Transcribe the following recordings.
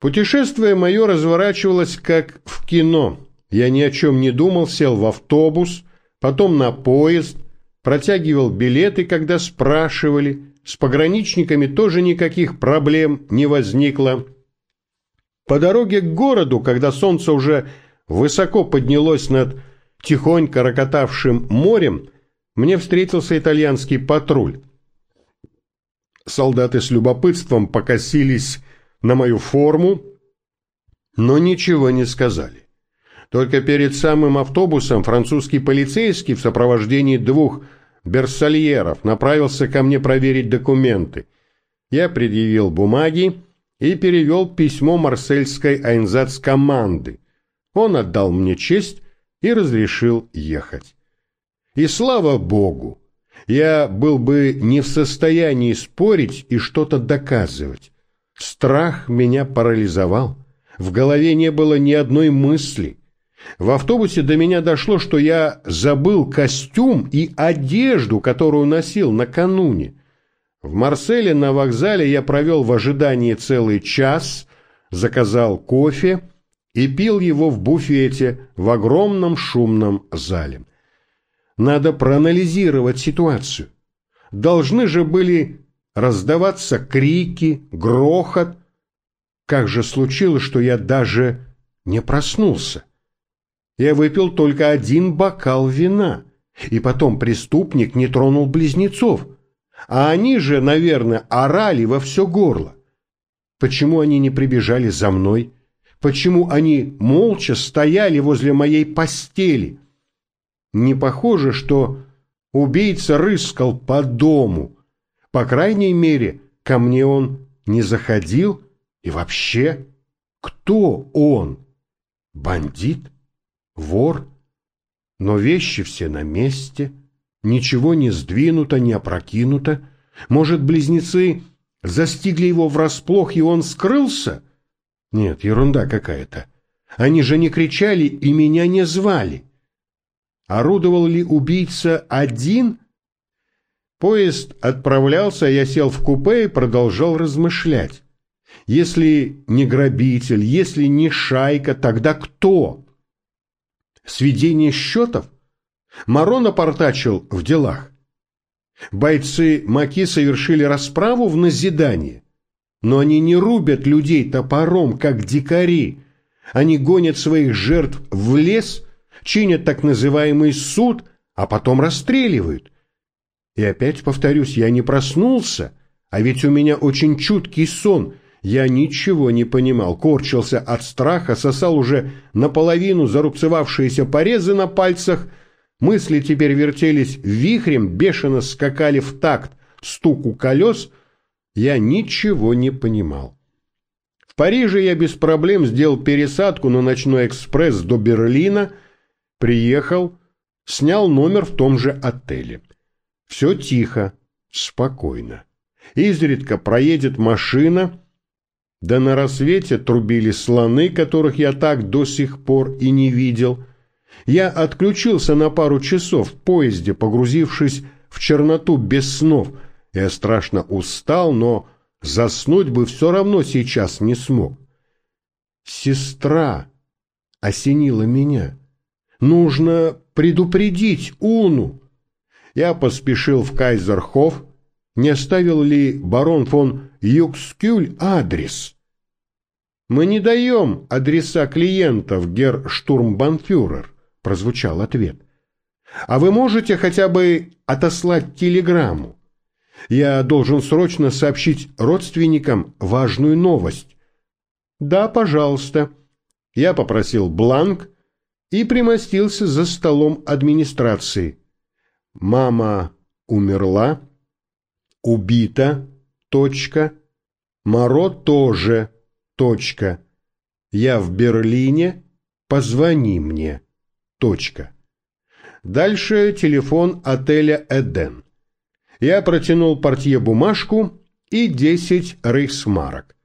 Путешествие мое разворачивалось как в кино. Я ни о чем не думал, сел в автобус, потом на поезд, протягивал билеты, когда спрашивали. С пограничниками тоже никаких проблем не возникло. По дороге к городу, когда солнце уже высоко поднялось над тихонько рокотавшим морем, мне встретился итальянский патруль. Солдаты с любопытством покосились на мою форму, но ничего не сказали. Только перед самым автобусом французский полицейский в сопровождении двух берсальеров направился ко мне проверить документы. Я предъявил бумаги и перевел письмо марсельской айнзац-команды. Он отдал мне честь и разрешил ехать. И слава богу, я был бы не в состоянии спорить и что-то доказывать. Страх меня парализовал. В голове не было ни одной мысли. В автобусе до меня дошло, что я забыл костюм и одежду, которую носил накануне. В Марселе на вокзале я провел в ожидании целый час, заказал кофе и пил его в буфете в огромном шумном зале. Надо проанализировать ситуацию. Должны же были раздаваться крики, грохот. Как же случилось, что я даже не проснулся? Я выпил только один бокал вина, и потом преступник не тронул близнецов. А они же, наверное, орали во все горло. Почему они не прибежали за мной? Почему они молча стояли возле моей постели? Не похоже, что убийца рыскал по дому. По крайней мере, ко мне он не заходил. И вообще, кто он? Бандит? Вор? Но вещи все на месте, ничего не сдвинуто, не опрокинуто. Может, близнецы застигли его врасплох, и он скрылся? Нет, ерунда какая-то. Они же не кричали и меня не звали. Орудовал ли убийца один Поезд отправлялся, я сел в купе и продолжал размышлять. Если не грабитель, если не шайка, тогда кто? Сведение счетов? Маро напортачил в делах. Бойцы Маки совершили расправу в назидание. Но они не рубят людей топором, как дикари. Они гонят своих жертв в лес, чинят так называемый суд, а потом расстреливают – и опять повторюсь, я не проснулся, а ведь у меня очень чуткий сон. Я ничего не понимал, корчился от страха, сосал уже наполовину зарубцевавшиеся порезы на пальцах. Мысли теперь вертелись вихрем, бешено скакали в такт стуку колес. Я ничего не понимал. В Париже я без проблем сделал пересадку на ночной экспресс до Берлина, приехал, снял номер в том же отеле. Все тихо, спокойно. Изредка проедет машина, да на рассвете трубили слоны, которых я так до сих пор и не видел. Я отключился на пару часов в поезде, погрузившись в черноту без снов. Я страшно устал, но заснуть бы все равно сейчас не смог. Сестра осенила меня. Нужно предупредить Уну. Я поспешил в Кайзерхоф, не оставил ли барон фон Юкскюль адрес. «Мы не даем адреса клиентов, гер штурмбанфюрер», — прозвучал ответ. «А вы можете хотя бы отослать телеграмму? Я должен срочно сообщить родственникам важную новость». «Да, пожалуйста». Я попросил бланк и примостился за столом администрации. Мама умерла, убита, точка. Маро тоже, точка. Я в Берлине, позвони мне, точка. Дальше телефон отеля «Эден». Я протянул портье бумажку и десять рейхсмарок.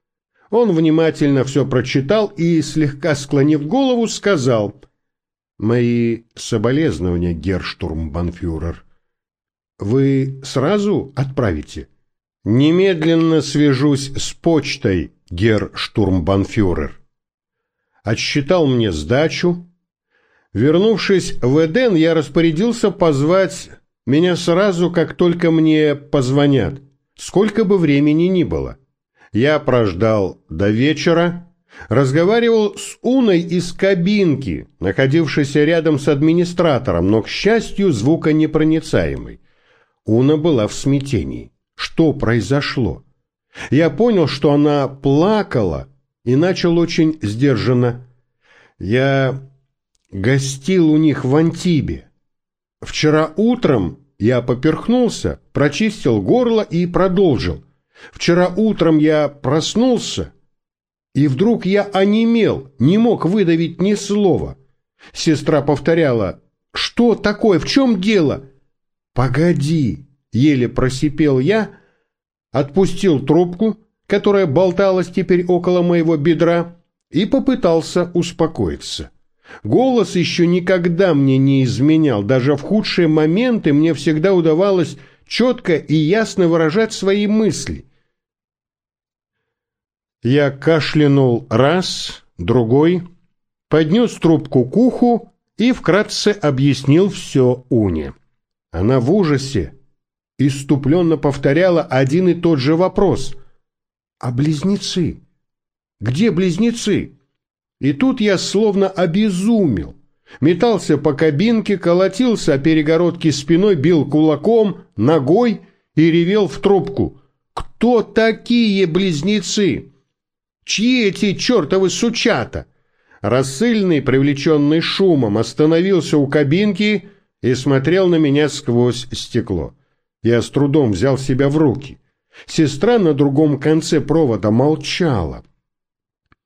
Он внимательно все прочитал и, слегка склонив голову, сказал Мои соболезнования, герштурмбанфюрер. Вы сразу отправите? Немедленно свяжусь с почтой, гер штурмбанфюрер. Отсчитал мне сдачу. Вернувшись в Эден, я распорядился позвать меня сразу, как только мне позвонят, сколько бы времени ни было. Я прождал до вечера, разговаривал с Уной из кабинки, находившейся рядом с администратором, но, к счастью, звуконепроницаемый. Уна была в смятении. Что произошло? Я понял, что она плакала и начал очень сдержанно. Я гостил у них в Антибе. Вчера утром я поперхнулся, прочистил горло и продолжил. Вчера утром я проснулся, и вдруг я онемел, не мог выдавить ни слова. Сестра повторяла, «Что такое? В чем дело?» «Погоди!» — еле просипел я, отпустил трубку, которая болталась теперь около моего бедра, и попытался успокоиться. Голос еще никогда мне не изменял, даже в худшие моменты мне всегда удавалось четко и ясно выражать свои мысли. Я кашлянул раз, другой, поднес трубку к уху и вкратце объяснил все Уне. Она в ужасе иступленно повторяла один и тот же вопрос. «А близнецы? Где близнецы?» И тут я словно обезумел. Метался по кабинке, колотился о перегородке спиной, бил кулаком, ногой и ревел в трубку. «Кто такие близнецы? Чьи эти чертовы сучата?» Рассыльный, привлеченный шумом, остановился у кабинки и смотрел на меня сквозь стекло. Я с трудом взял себя в руки. Сестра на другом конце провода молчала.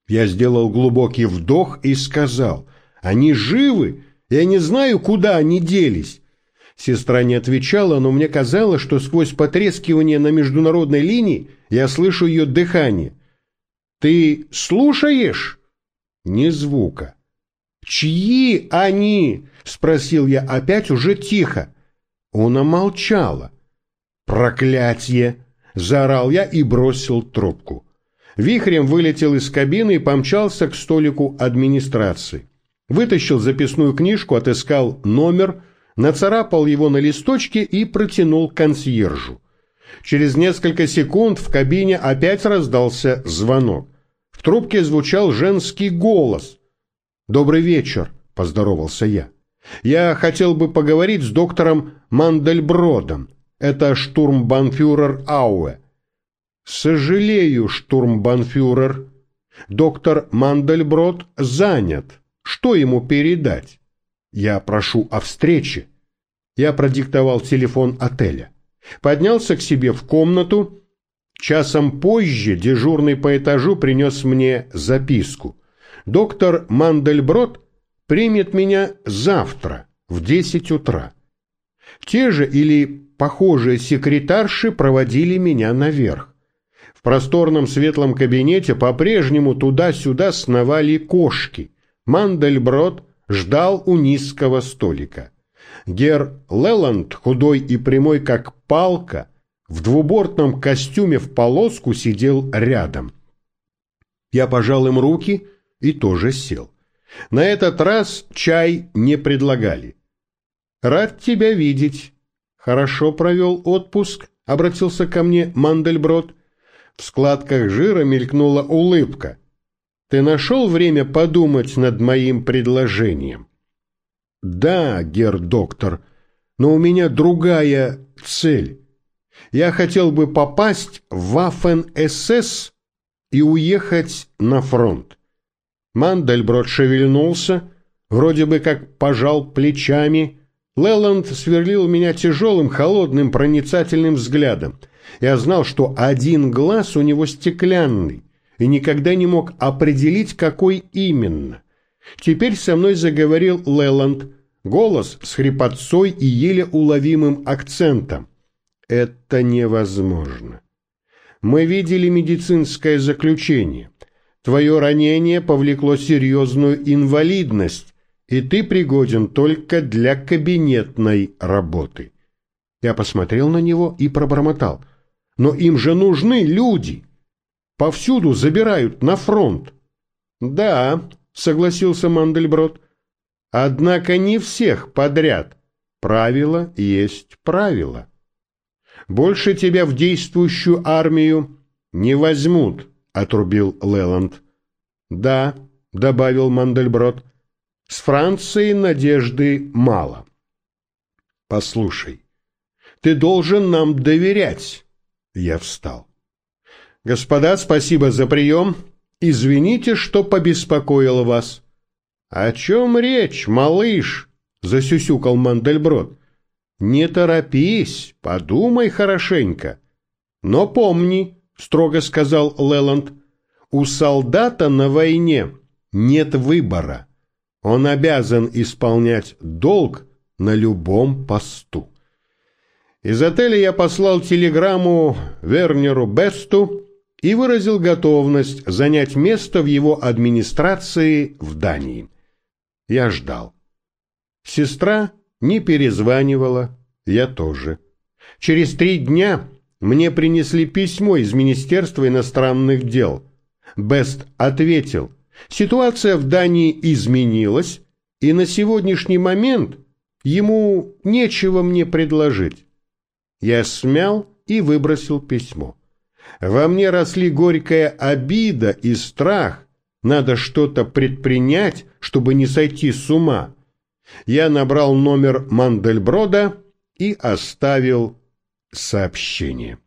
Я сделал глубокий вдох и сказал, «Они живы? Я не знаю, куда они делись». Сестра не отвечала, но мне казалось, что сквозь потрескивание на международной линии я слышу ее дыхание. «Ты слушаешь?» Ни звука. «Чьи они?» — спросил я опять уже тихо. Она молчала. «Проклятье!» — заорал я и бросил трубку. Вихрем вылетел из кабины и помчался к столику администрации. Вытащил записную книжку, отыскал номер, нацарапал его на листочке и протянул консьержу. Через несколько секунд в кабине опять раздался звонок. В трубке звучал женский голос. «Добрый вечер», — поздоровался я. «Я хотел бы поговорить с доктором Мандельбродом. Это штурмбанфюрер Ауэ». «Сожалею, штурмбанфюрер. Доктор Мандельброд занят. Что ему передать?» «Я прошу о встрече». Я продиктовал телефон отеля. Поднялся к себе в комнату. Часом позже дежурный по этажу принес мне записку. Доктор Мандельброд примет меня завтра в десять утра. Те же или похожие секретарши проводили меня наверх. В просторном светлом кабинете по-прежнему туда-сюда сновали кошки. Мандельброд ждал у низкого столика. Гер Леланд, худой и прямой как палка, в двубортном костюме в полоску сидел рядом. Я пожал им руки и тоже сел. На этот раз чай не предлагали. «Рад тебя видеть. Хорошо провел отпуск», — обратился ко мне Мандельброд. В складках жира мелькнула улыбка. «Ты нашел время подумать над моим предложением?» «Да, гер-доктор, но у меня другая цель. Я хотел бы попасть в Вафен-СС и уехать на фронт. Мандельброд шевельнулся, вроде бы как пожал плечами. Леланд сверлил меня тяжелым, холодным, проницательным взглядом. Я знал, что один глаз у него стеклянный, и никогда не мог определить, какой именно. Теперь со мной заговорил Леланд, голос с хрипотцой и еле уловимым акцентом. Это невозможно. Мы видели медицинское заключение. Твое ранение повлекло серьезную инвалидность, и ты пригоден только для кабинетной работы. Я посмотрел на него и пробормотал. Но им же нужны люди. Повсюду забирают на фронт. Да, согласился Мандельброд. Однако не всех подряд. Правило есть правило. Больше тебя в действующую армию не возьмут, отрубил Леланд. Да, добавил Мандельброд. С Францией надежды мало. Послушай, ты должен нам доверять. Я встал. Господа, спасибо за прием. Извините, что побеспокоил вас. О чем речь, малыш? Засюсюкал Мандельброд. Не торопись, подумай хорошенько. Но помни, строго сказал Леланд, у солдата на войне нет выбора. Он обязан исполнять долг на любом посту. Из отеля я послал телеграмму Вернеру Бесту и выразил готовность занять место в его администрации в Дании. Я ждал. Сестра не перезванивала, я тоже. Через три дня мне принесли письмо из Министерства иностранных дел. Бест ответил, ситуация в Дании изменилась, и на сегодняшний момент ему нечего мне предложить. Я смял и выбросил письмо. Во мне росли горькая обида и страх. Надо что-то предпринять, чтобы не сойти с ума. Я набрал номер Мандельброда и оставил сообщение.